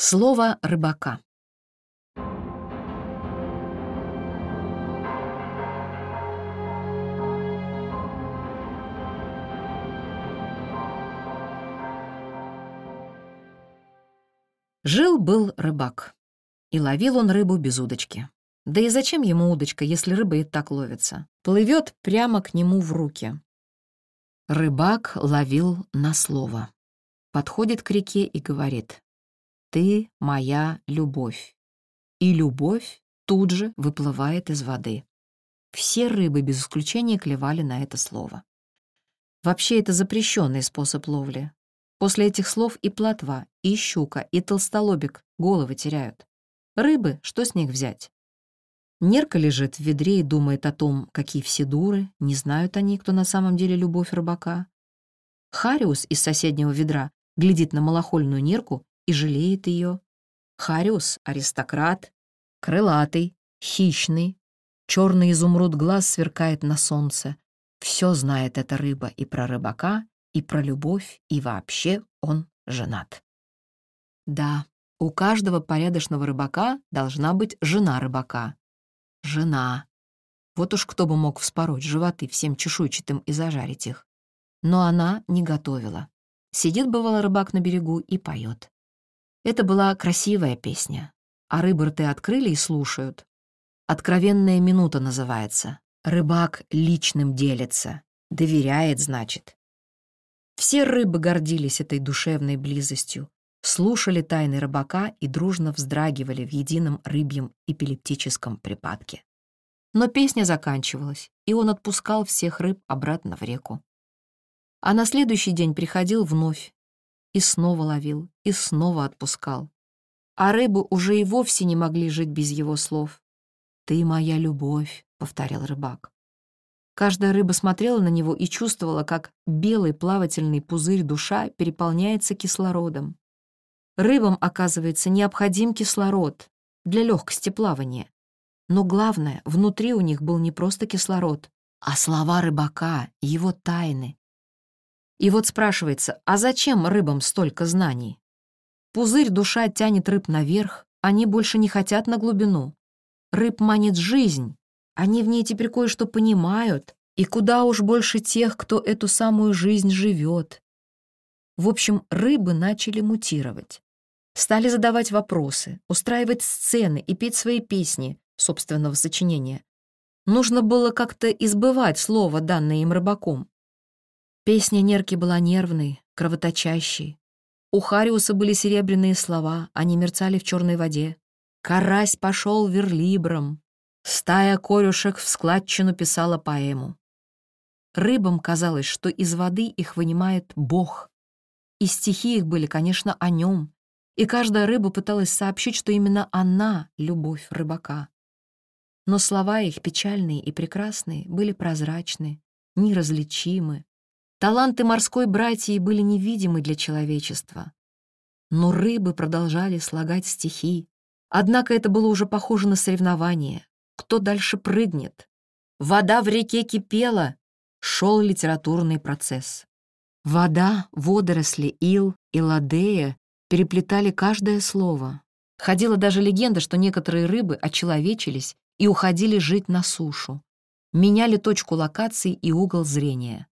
Слово рыбака. Жил-был рыбак, и ловил он рыбу без удочки. Да и зачем ему удочка, если рыба и так ловится? Плывет прямо к нему в руки. Рыбак ловил на слово. Подходит к реке и говорит, «Ты моя любовь». И любовь тут же выплывает из воды. Все рыбы без исключения клевали на это слово. Вообще это запрещенный способ ловли. После этих слов и плотва, и щука, и толстолобик головы теряют. Рыбы, что с них взять? Нерка лежит в ведре и думает о том, какие все дуры, не знают они, кто на самом деле любовь рыбака. Хариус из соседнего ведра глядит на малохольную нерку и жалеет ее. Хариус — аристократ, крылатый, хищный, черный изумруд глаз сверкает на солнце. Все знает эта рыба и про рыбака, и про любовь, и вообще он женат. Да, у каждого порядочного рыбака должна быть жена рыбака, Жена. Вот уж кто бы мог вспороть животы всем чешуйчатым и зажарить их. Но она не готовила. Сидит, бывало, рыбак на берегу и поет. Это была красивая песня. А рыбы рты открыли и слушают. «Откровенная минута» называется. Рыбак личным делится. Доверяет, значит. Все рыбы гордились этой душевной близостью, слушали тайны рыбака и дружно вздрагивали в едином рыбьем эпилептическом припадке. Но песня заканчивалась, и он отпускал всех рыб обратно в реку. А на следующий день приходил вновь и снова ловил, и снова отпускал. А рыбы уже и вовсе не могли жить без его слов. «Ты моя любовь», — повторял рыбак. Каждая рыба смотрела на него и чувствовала, как белый плавательный пузырь душа переполняется кислородом. Рыбам, оказывается, необходим кислород для легкости плавания. Но главное, внутри у них был не просто кислород, а слова рыбака, его тайны. И вот спрашивается, а зачем рыбам столько знаний? Пузырь душа тянет рыб наверх, они больше не хотят на глубину. Рыб манит жизнь, они в ней теперь кое-что понимают, и куда уж больше тех, кто эту самую жизнь живет. В общем, рыбы начали мутировать. Стали задавать вопросы, устраивать сцены и петь свои песни собственного сочинения. Нужно было как-то избывать слово, данное им рыбаком. Песня Нерки была нервной, кровоточащей. У Хариуса были серебряные слова, они мерцали в черной воде. «Карась пошел верлибром». Стая корюшек в складчину писала поэму. Рыбам казалось, что из воды их вынимает Бог. И стихи их были, конечно, о нем, и каждая рыба пыталась сообщить, что именно она — любовь рыбака. Но слова их, печальные и прекрасные, были прозрачны, неразличимы. Таланты морской братьи были невидимы для человечества. Но рыбы продолжали слагать стихи. Однако это было уже похоже на соревнование. Кто дальше прыгнет? Вода в реке кипела. Шел литературный процесс. Вода, водоросли, ил и ладея переплетали каждое слово. Ходила даже легенда, что некоторые рыбы очеловечились и уходили жить на сушу. Меняли точку локации и угол зрения.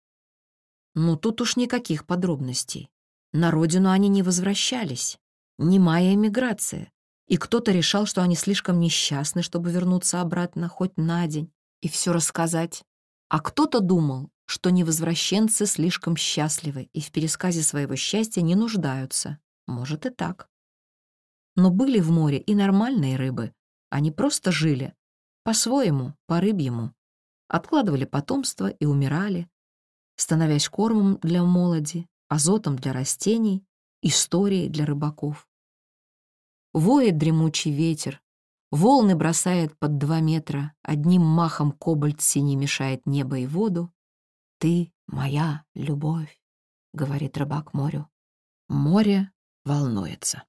Но тут уж никаких подробностей. На родину они не возвращались. Немая эмиграция. И кто-то решал, что они слишком несчастны, чтобы вернуться обратно хоть на день и все рассказать. А кто-то думал, что невозвращенцы слишком счастливы и в пересказе своего счастья не нуждаются. Может и так. Но были в море и нормальные рыбы. Они просто жили. По-своему, по-рыбьему. Откладывали потомство и умирали, становясь кормом для молоди, азотом для растений, историей для рыбаков. Воет дремучий ветер, волны бросает под два метра, одним махом кобальт синий мешает небо и воду. «Ты моя любовь», — говорит рыбак морю. Море волнуется.